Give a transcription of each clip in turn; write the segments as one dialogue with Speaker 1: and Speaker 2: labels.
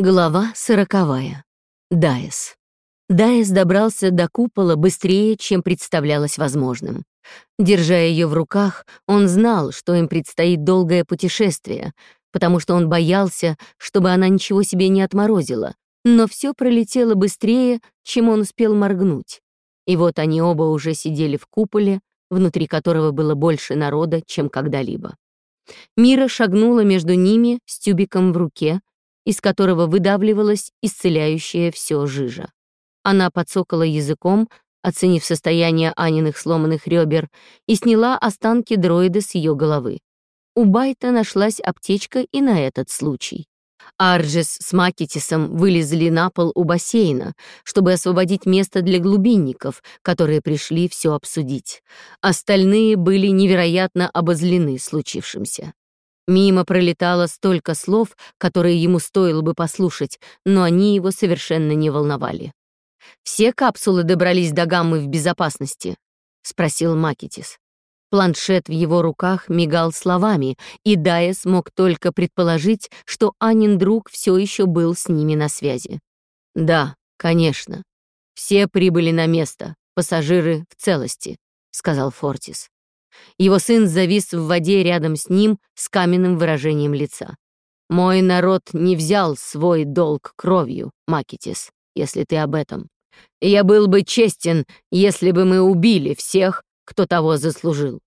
Speaker 1: Глава сороковая. Дайес. Дайес добрался до купола быстрее, чем представлялось возможным. Держа ее в руках, он знал, что им предстоит долгое путешествие, потому что он боялся, чтобы она ничего себе не отморозила, но все пролетело быстрее, чем он успел моргнуть. И вот они оба уже сидели в куполе, внутри которого было больше народа, чем когда-либо. Мира шагнула между ними с тюбиком в руке, из которого выдавливалась исцеляющая все жижа. Она подсокала языком, оценив состояние Аниных сломанных ребер, и сняла останки дроида с ее головы. У Байта нашлась аптечка и на этот случай. Арджес с Макетисом вылезли на пол у бассейна, чтобы освободить место для глубинников, которые пришли все обсудить. Остальные были невероятно обозлены случившимся. Мимо пролетало столько слов, которые ему стоило бы послушать, но они его совершенно не волновали. «Все капсулы добрались до гаммы в безопасности?» — спросил Макетис. Планшет в его руках мигал словами, и Дая смог только предположить, что Анин друг все еще был с ними на связи. «Да, конечно. Все прибыли на место, пассажиры в целости», — сказал Фортис. Его сын завис в воде рядом с ним с каменным выражением лица. «Мой народ не взял свой долг кровью, Макетис, если ты об этом. Я был бы честен, если бы мы убили всех, кто того заслужил».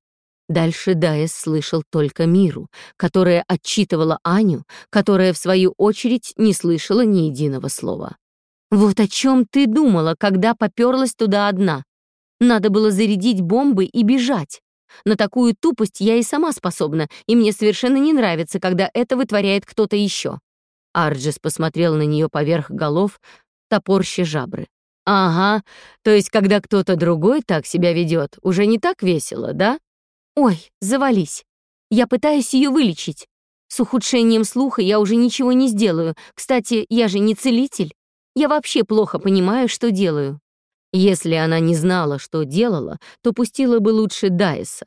Speaker 1: Дальше Дайес слышал только Миру, которая отчитывала Аню, которая, в свою очередь, не слышала ни единого слова. «Вот о чем ты думала, когда поперлась туда одна? Надо было зарядить бомбы и бежать. На такую тупость я и сама способна, и мне совершенно не нравится, когда это вытворяет кто-то еще. Арджис посмотрел на нее поверх голов, топорща жабры. «Ага, то есть когда кто-то другой так себя ведет, уже не так весело, да?» «Ой, завались. Я пытаюсь ее вылечить. С ухудшением слуха я уже ничего не сделаю. Кстати, я же не целитель. Я вообще плохо понимаю, что делаю». Если она не знала, что делала, то пустила бы лучше Дайса.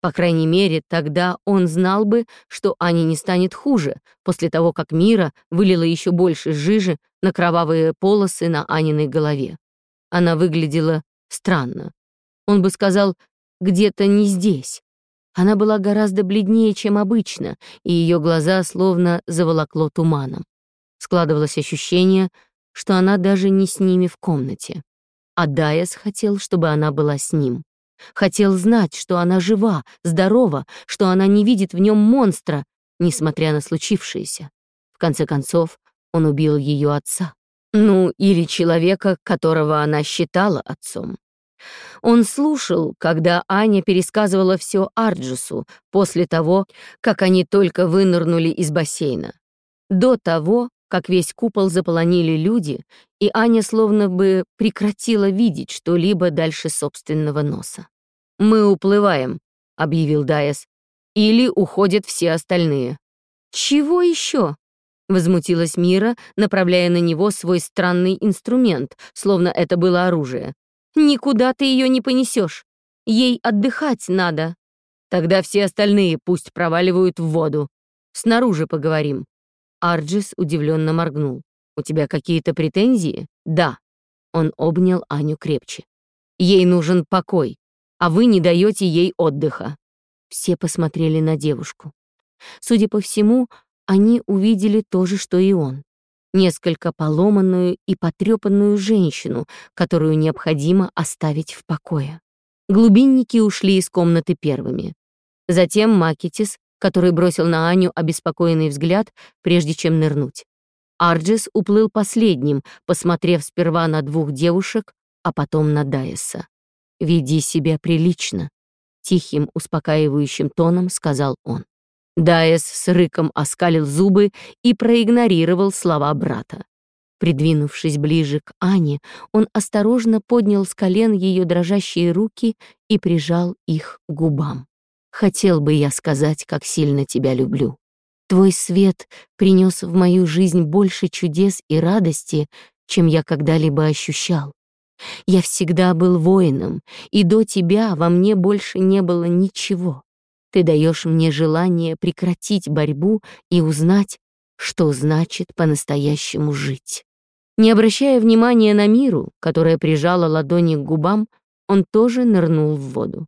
Speaker 1: По крайней мере, тогда он знал бы, что Ане не станет хуже, после того, как Мира вылила еще больше жижи на кровавые полосы на Аниной голове. Она выглядела странно. Он бы сказал, где-то не здесь. Она была гораздо бледнее, чем обычно, и ее глаза словно заволокло туманом. Складывалось ощущение, что она даже не с ними в комнате. А Дайес хотел, чтобы она была с ним. Хотел знать, что она жива, здорова, что она не видит в нем монстра, несмотря на случившееся. В конце концов, он убил ее отца. Ну, или человека, которого она считала отцом. Он слушал, когда Аня пересказывала все Арджусу после того, как они только вынырнули из бассейна. До того, как весь купол заполонили люди, и Аня словно бы прекратила видеть что-либо дальше собственного носа. «Мы уплываем», — объявил Дайес. «Или уходят все остальные». «Чего еще?» — возмутилась Мира, направляя на него свой странный инструмент, словно это было оружие. «Никуда ты ее не понесешь. Ей отдыхать надо». «Тогда все остальные пусть проваливают в воду. Снаружи поговорим». Арджис удивленно моргнул. «У тебя какие-то претензии?» «Да». Он обнял Аню крепче. «Ей нужен покой, а вы не даете ей отдыха». Все посмотрели на девушку. Судя по всему, они увидели то же, что и он. Несколько поломанную и потрепанную женщину, которую необходимо оставить в покое. Глубинники ушли из комнаты первыми. Затем Макетис который бросил на Аню обеспокоенный взгляд, прежде чем нырнуть. Арджис уплыл последним, посмотрев сперва на двух девушек, а потом на Дайеса. «Веди себя прилично», — тихим, успокаивающим тоном сказал он. Дайес с рыком оскалил зубы и проигнорировал слова брата. Придвинувшись ближе к Ане, он осторожно поднял с колен ее дрожащие руки и прижал их к губам. Хотел бы я сказать, как сильно тебя люблю. Твой свет принес в мою жизнь больше чудес и радости, чем я когда-либо ощущал. Я всегда был воином, и до тебя во мне больше не было ничего. Ты даешь мне желание прекратить борьбу и узнать, что значит по-настоящему жить. Не обращая внимания на Миру, которая прижала ладони к губам, он тоже нырнул в воду.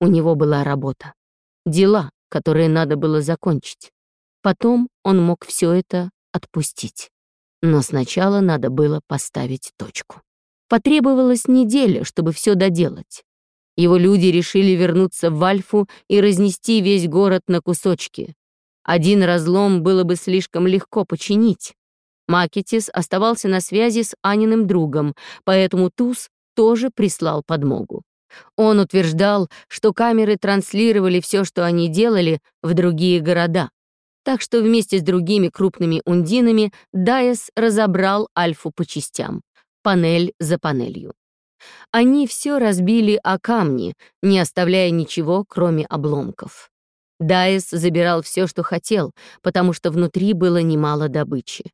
Speaker 1: У него была работа. Дела, которые надо было закончить. Потом он мог все это отпустить. Но сначала надо было поставить точку. Потребовалась неделя, чтобы все доделать. Его люди решили вернуться в Альфу и разнести весь город на кусочки. Один разлом было бы слишком легко починить. Макетис оставался на связи с Аниным другом, поэтому Туз тоже прислал подмогу. Он утверждал, что камеры транслировали все, что они делали, в другие города. Так что вместе с другими крупными ундинами Дайес разобрал Альфу по частям, панель за панелью. Они все разбили о камни, не оставляя ничего, кроме обломков. Дайес забирал все, что хотел, потому что внутри было немало добычи.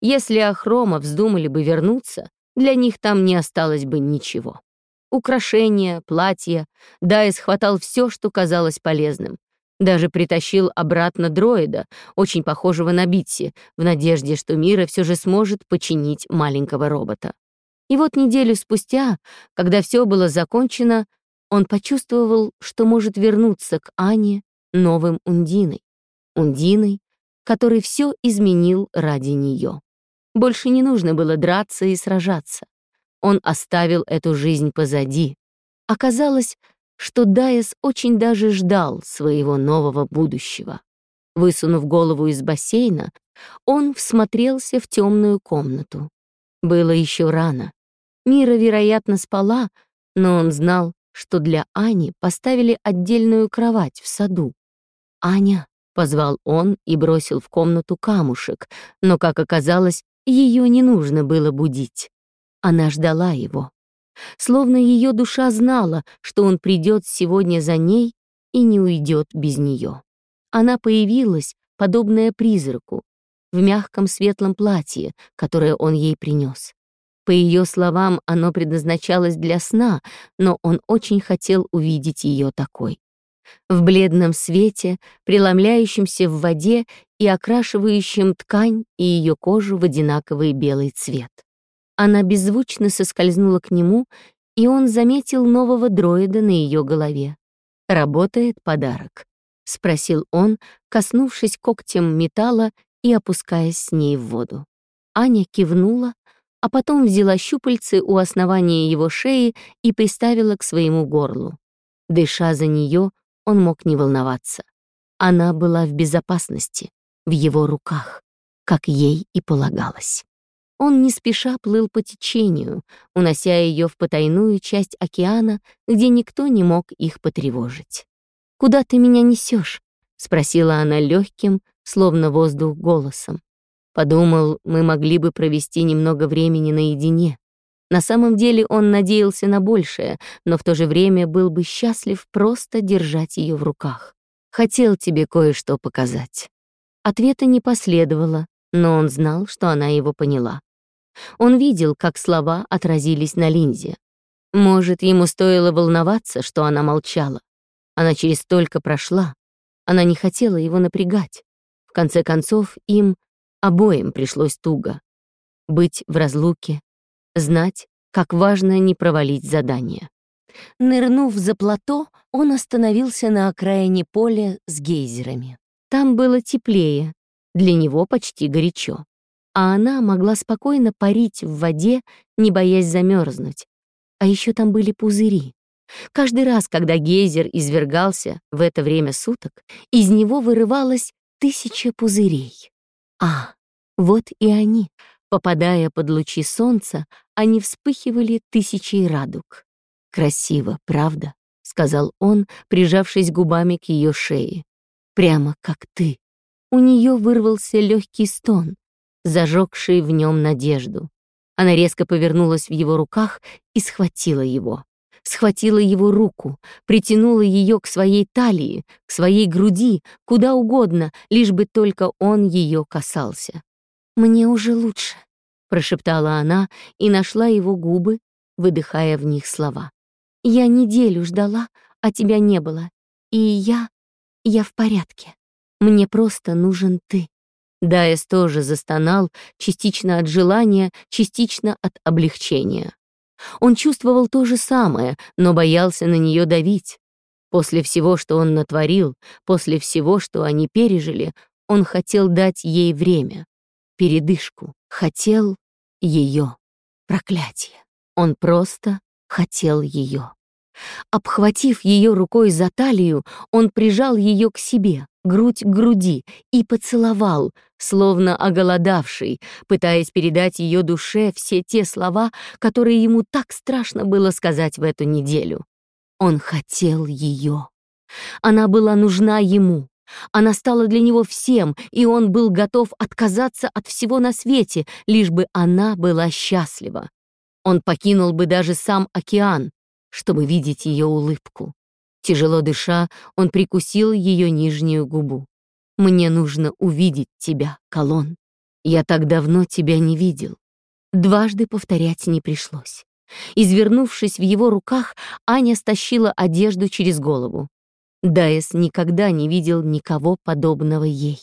Speaker 1: Если Ахрома вздумали бы вернуться, для них там не осталось бы ничего. Украшения, платья. Дайс хватал все, что казалось полезным. Даже притащил обратно дроида, очень похожего на Битси, в надежде, что Мира все же сможет починить маленького робота. И вот неделю спустя, когда все было закончено, он почувствовал, что может вернуться к Ане новым Ундиной. Ундиной, который все изменил ради нее. Больше не нужно было драться и сражаться. Он оставил эту жизнь позади. Оказалось, что Дайес очень даже ждал своего нового будущего. Высунув голову из бассейна, он всмотрелся в темную комнату. Было еще рано. Мира, вероятно, спала, но он знал, что для Ани поставили отдельную кровать в саду. «Аня», — позвал он и бросил в комнату камушек, но, как оказалось, ее не нужно было будить. Она ждала его. Словно ее душа знала, что он придет сегодня за ней и не уйдет без нее. Она появилась, подобная призраку, в мягком светлом платье, которое он ей принес. По ее словам, оно предназначалось для сна, но он очень хотел увидеть ее такой. В бледном свете, преломляющемся в воде и окрашивающем ткань и ее кожу в одинаковый белый цвет. Она беззвучно соскользнула к нему, и он заметил нового дроида на ее голове. «Работает подарок?» — спросил он, коснувшись когтем металла и опускаясь с ней в воду. Аня кивнула, а потом взяла щупальцы у основания его шеи и приставила к своему горлу. Дыша за нее, он мог не волноваться. Она была в безопасности, в его руках, как ей и полагалось. Он не спеша плыл по течению, унося ее в потайную часть океана, где никто не мог их потревожить. «Куда ты меня несешь? спросила она легким, словно воздух голосом. Подумал, мы могли бы провести немного времени наедине. На самом деле он надеялся на большее, но в то же время был бы счастлив просто держать ее в руках. Хотел тебе кое-что показать. Ответа не последовало, но он знал, что она его поняла. Он видел, как слова отразились на линзе. Может, ему стоило волноваться, что она молчала. Она через столько прошла. Она не хотела его напрягать. В конце концов, им обоим пришлось туго. Быть в разлуке, знать, как важно не провалить задание. Нырнув за плато, он остановился на окраине поля с гейзерами. Там было теплее, для него почти горячо а она могла спокойно парить в воде, не боясь замерзнуть. А еще там были пузыри. Каждый раз, когда гейзер извергался в это время суток, из него вырывалось тысяча пузырей. А, вот и они. Попадая под лучи солнца, они вспыхивали тысячей радуг. «Красиво, правда?» — сказал он, прижавшись губами к ее шее. «Прямо как ты». У нее вырвался легкий стон, зажегший в нем надежду. Она резко повернулась в его руках и схватила его. Схватила его руку, притянула ее к своей талии, к своей груди, куда угодно, лишь бы только он ее касался. «Мне уже лучше», — прошептала она и нашла его губы, выдыхая в них слова. «Я неделю ждала, а тебя не было. И я... я в порядке. Мне просто нужен ты». Дайес тоже застонал, частично от желания, частично от облегчения. Он чувствовал то же самое, но боялся на нее давить. После всего, что он натворил, после всего, что они пережили, он хотел дать ей время, передышку, хотел ее. Проклятие. Он просто хотел ее. Обхватив ее рукой за талию, он прижал ее к себе, грудь к груди, и поцеловал, словно оголодавший, пытаясь передать ее душе все те слова, которые ему так страшно было сказать в эту неделю. Он хотел ее. Она была нужна ему. Она стала для него всем, и он был готов отказаться от всего на свете, лишь бы она была счастлива. Он покинул бы даже сам океан, чтобы видеть ее улыбку. Тяжело дыша, он прикусил ее нижнюю губу. «Мне нужно увидеть тебя, Колон. Я так давно тебя не видел». Дважды повторять не пришлось. Извернувшись в его руках, Аня стащила одежду через голову. Дайс никогда не видел никого подобного ей.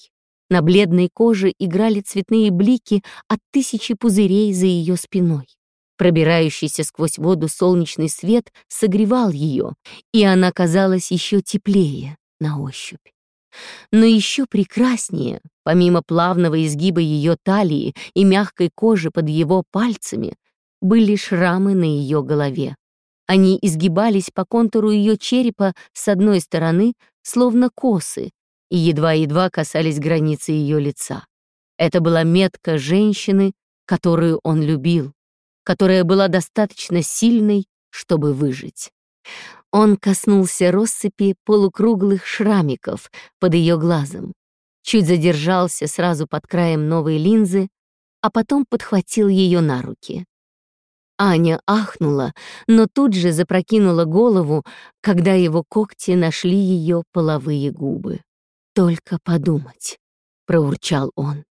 Speaker 1: На бледной коже играли цветные блики от тысячи пузырей за ее спиной. Пробирающийся сквозь воду солнечный свет согревал ее, и она казалась еще теплее на ощупь. Но еще прекраснее, помимо плавного изгиба ее талии и мягкой кожи под его пальцами, были шрамы на ее голове. Они изгибались по контуру ее черепа с одной стороны, словно косы, и едва-едва касались границы ее лица. Это была метка женщины, которую он любил, которая была достаточно сильной, чтобы выжить. Он коснулся россыпи полукруглых шрамиков под ее глазом, чуть задержался сразу под краем новой линзы, а потом подхватил ее на руки. Аня ахнула, но тут же запрокинула голову, когда его когти нашли ее половые губы. «Только подумать», — проурчал он.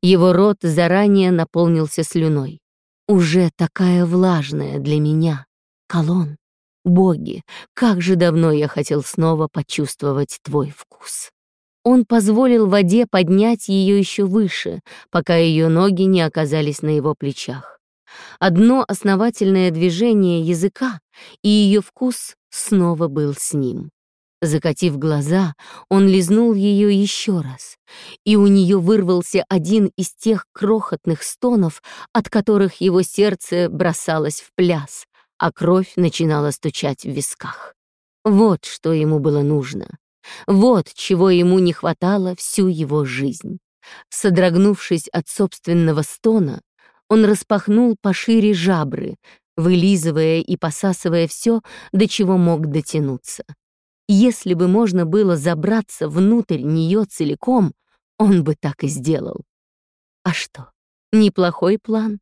Speaker 1: Его рот заранее наполнился слюной уже такая влажная для меня. Колон, боги, как же давно я хотел снова почувствовать твой вкус. Он позволил воде поднять ее еще выше, пока ее ноги не оказались на его плечах. Одно основательное движение языка, и ее вкус снова был с ним. Закатив глаза, он лизнул ее еще раз, и у нее вырвался один из тех крохотных стонов, от которых его сердце бросалось в пляс, а кровь начинала стучать в висках. Вот что ему было нужно. Вот чего ему не хватало всю его жизнь. Содрогнувшись от собственного стона, он распахнул пошире жабры, вылизывая и посасывая все, до чего мог дотянуться. Если бы можно было забраться внутрь нее целиком, он бы так и сделал. А что, неплохой план?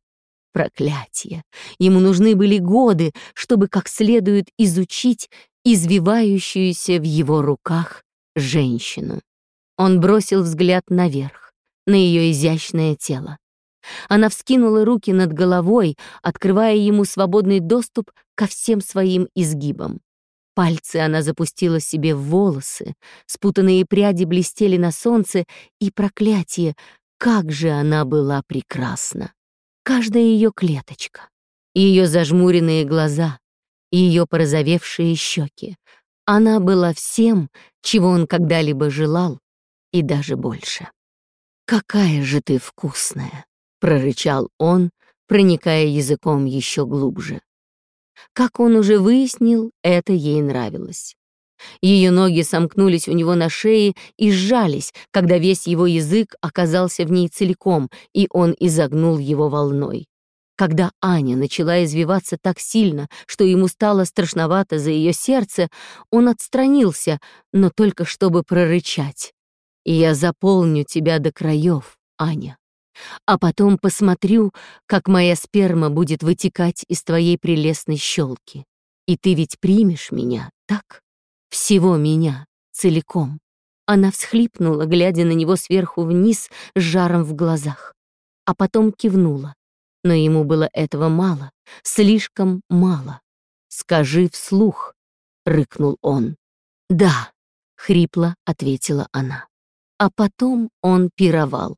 Speaker 1: Проклятие. Ему нужны были годы, чтобы как следует изучить извивающуюся в его руках женщину. Он бросил взгляд наверх, на ее изящное тело. Она вскинула руки над головой, открывая ему свободный доступ ко всем своим изгибам. Пальцы она запустила себе в волосы, спутанные пряди блестели на солнце, и проклятие, как же она была прекрасна! Каждая ее клеточка, ее зажмуренные глаза, ее порозовевшие щеки. Она была всем, чего он когда-либо желал, и даже больше. «Какая же ты вкусная!» — прорычал он, проникая языком еще глубже. Как он уже выяснил, это ей нравилось. Ее ноги сомкнулись у него на шее и сжались, когда весь его язык оказался в ней целиком, и он изогнул его волной. Когда Аня начала извиваться так сильно, что ему стало страшновато за ее сердце, он отстранился, но только чтобы прорычать. «Я заполню тебя до краев, Аня» а потом посмотрю, как моя сперма будет вытекать из твоей прелестной щелки. И ты ведь примешь меня, так? Всего меня, целиком. Она всхлипнула, глядя на него сверху вниз с жаром в глазах, а потом кивнула. Но ему было этого мало, слишком мало. «Скажи вслух», — рыкнул он. «Да», — хрипло ответила она. А потом он пировал.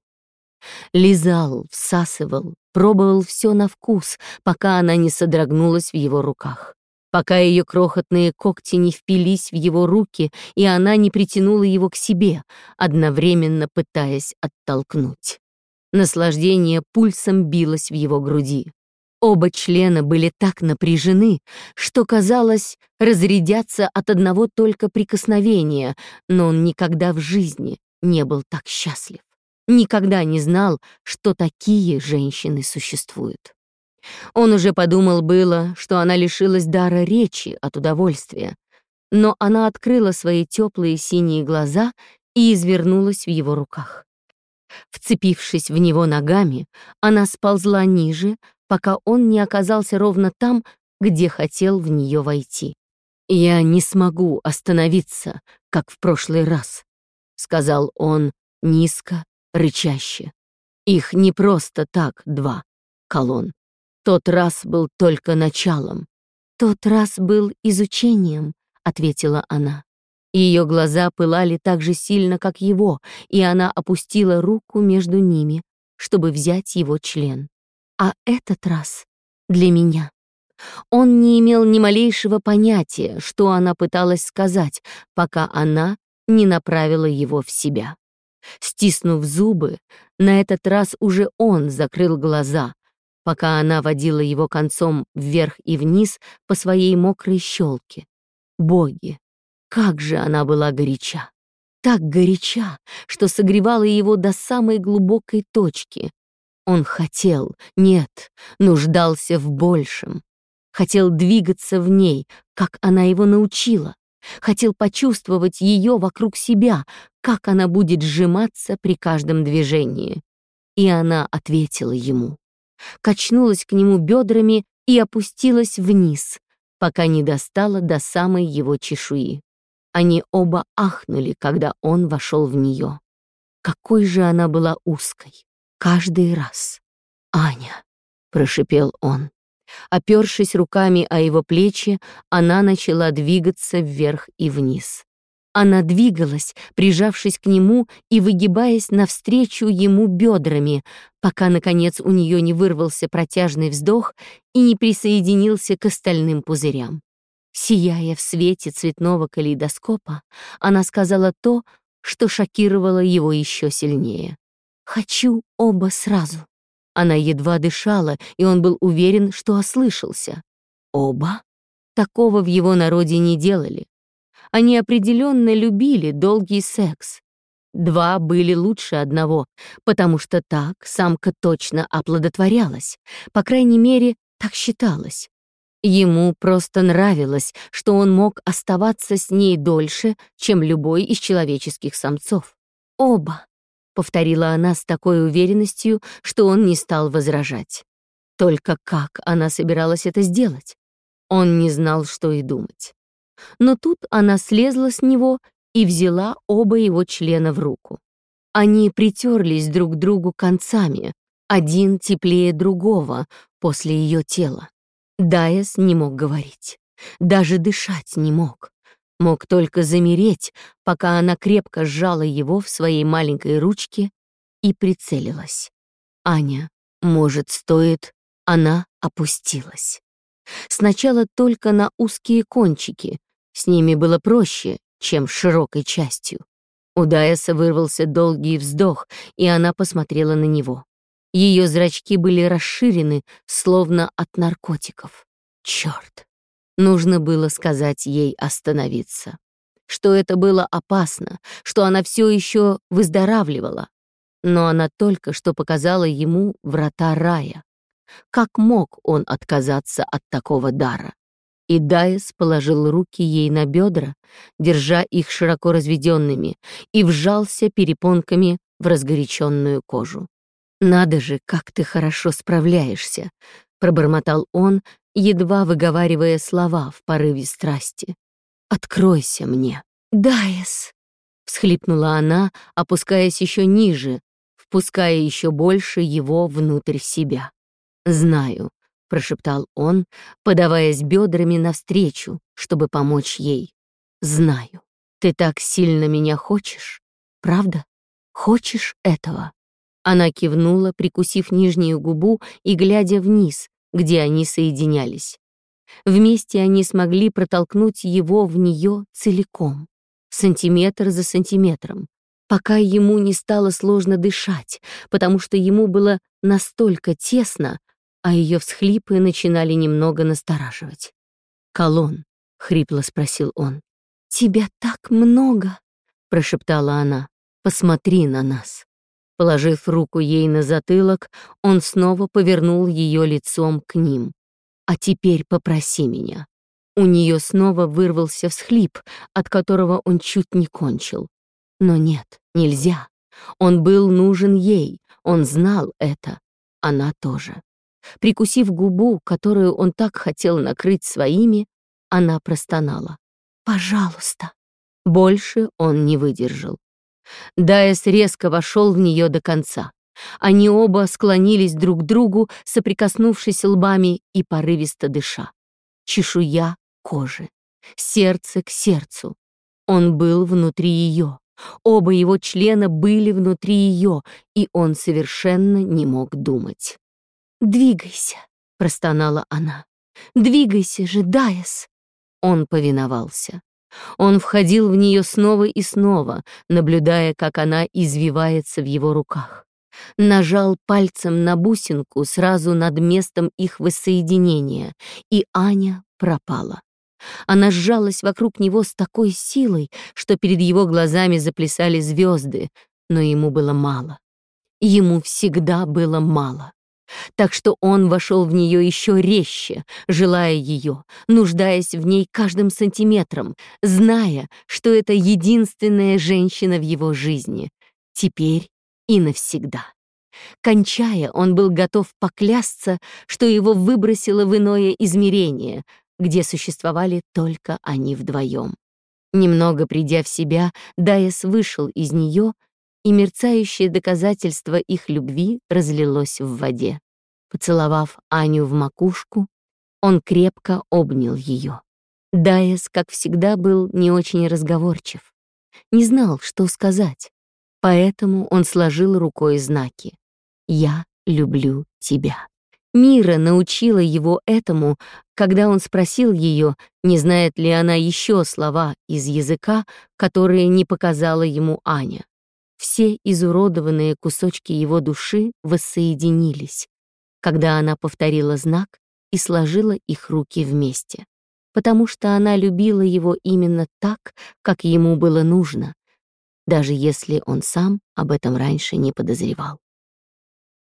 Speaker 1: Лизал, всасывал, пробовал все на вкус, пока она не содрогнулась в его руках. Пока ее крохотные когти не впились в его руки, и она не притянула его к себе, одновременно пытаясь оттолкнуть. Наслаждение пульсом билось в его груди. Оба члена были так напряжены, что, казалось, разрядятся от одного только прикосновения, но он никогда в жизни не был так счастлив. Никогда не знал, что такие женщины существуют. Он уже подумал было, что она лишилась дара речи от удовольствия, но она открыла свои теплые синие глаза и извернулась в его руках. Вцепившись в него ногами, она сползла ниже, пока он не оказался ровно там, где хотел в нее войти. «Я не смогу остановиться, как в прошлый раз», — сказал он низко, рычаще. «Их не просто так два, колонн. Тот раз был только началом». «Тот раз был изучением», — ответила она. Ее глаза пылали так же сильно, как его, и она опустила руку между ними, чтобы взять его член. А этот раз для меня. Он не имел ни малейшего понятия, что она пыталась сказать, пока она не направила его в себя. Стиснув зубы, на этот раз уже он закрыл глаза, пока она водила его концом вверх и вниз по своей мокрой щелке. Боги, как же она была горяча! Так горяча, что согревала его до самой глубокой точки. Он хотел, нет, нуждался в большем. Хотел двигаться в ней, как она его научила. Хотел почувствовать ее вокруг себя, как она будет сжиматься при каждом движении. И она ответила ему. Качнулась к нему бедрами и опустилась вниз, пока не достала до самой его чешуи. Они оба ахнули, когда он вошел в нее. Какой же она была узкой. Каждый раз. «Аня», — прошипел он. Опершись руками о его плечи, она начала двигаться вверх и вниз. Она двигалась, прижавшись к нему и выгибаясь навстречу ему бедрами, пока, наконец, у нее не вырвался протяжный вздох и не присоединился к остальным пузырям. Сияя в свете цветного калейдоскопа, она сказала то, что шокировало его еще сильнее. «Хочу оба сразу». Она едва дышала, и он был уверен, что ослышался. «Оба?» Такого в его народе не делали. Они определенно любили долгий секс. Два были лучше одного, потому что так самка точно оплодотворялась. По крайней мере, так считалось. Ему просто нравилось, что он мог оставаться с ней дольше, чем любой из человеческих самцов. «Оба», — повторила она с такой уверенностью, что он не стал возражать. Только как она собиралась это сделать? Он не знал, что и думать. Но тут она слезла с него и взяла оба его члена в руку. Они притерлись друг к другу концами, один теплее другого после ее тела. Дайес не мог говорить, даже дышать не мог. Мог только замереть, пока она крепко сжала его в своей маленькой ручке и прицелилась. Аня, может, стоит... Она опустилась. Сначала только на узкие кончики, с ними было проще, чем широкой частью. У Дайеса вырвался долгий вздох, и она посмотрела на него. Ее зрачки были расширены, словно от наркотиков. Черт! Нужно было сказать ей остановиться. Что это было опасно, что она все еще выздоравливала. Но она только что показала ему врата рая. Как мог он отказаться от такого дара? И Дайс положил руки ей на бедра, держа их широко разведенными, и вжался перепонками в разгоряченную кожу. «Надо же, как ты хорошо справляешься», — пробормотал он, едва выговаривая слова в порыве страсти. «Откройся мне». «Дайес», — всхлипнула она, опускаясь еще ниже, впуская еще больше его внутрь себя. «Знаю», — прошептал он, подаваясь бедрами навстречу, чтобы помочь ей. «Знаю. Ты так сильно меня хочешь, правда? Хочешь этого?» Она кивнула, прикусив нижнюю губу и глядя вниз, где они соединялись. Вместе они смогли протолкнуть его в нее целиком, сантиметр за сантиметром, пока ему не стало сложно дышать, потому что ему было настолько тесно, а ее всхлипы начинали немного настораживать. «Колон», — хрипло спросил он, — «тебя так много», — прошептала она, — «посмотри на нас». Положив руку ей на затылок, он снова повернул ее лицом к ним. «А теперь попроси меня». У нее снова вырвался всхлип, от которого он чуть не кончил. Но нет, нельзя. Он был нужен ей, он знал это. Она тоже. Прикусив губу, которую он так хотел накрыть своими, она простонала. «Пожалуйста». Больше он не выдержал. Дайс резко вошел в нее до конца. Они оба склонились друг к другу, соприкоснувшись лбами и порывисто дыша. Чешуя кожи, сердце к сердцу. Он был внутри ее. Оба его члена были внутри ее, и он совершенно не мог думать. «Двигайся», — простонала она. «Двигайся же, Дайс!» Он повиновался. Он входил в нее снова и снова, наблюдая, как она извивается в его руках. Нажал пальцем на бусинку сразу над местом их воссоединения, и Аня пропала. Она сжалась вокруг него с такой силой, что перед его глазами заплясали звезды, но ему было мало. Ему всегда было мало. Так что он вошел в нее еще резче, желая ее, нуждаясь в ней каждым сантиметром, зная, что это единственная женщина в его жизни, теперь и навсегда. Кончая, он был готов поклясться, что его выбросило в иное измерение, где существовали только они вдвоем. Немного придя в себя, Дайес вышел из нее и мерцающее доказательство их любви разлилось в воде. Поцеловав Аню в макушку, он крепко обнял ее. Дайес, как всегда, был не очень разговорчив. Не знал, что сказать. Поэтому он сложил рукой знаки. «Я люблю тебя». Мира научила его этому, когда он спросил ее, не знает ли она еще слова из языка, которые не показала ему Аня. Все изуродованные кусочки его души воссоединились, когда она повторила знак и сложила их руки вместе, потому что она любила его именно так, как ему было нужно, даже если он сам об этом раньше не подозревал.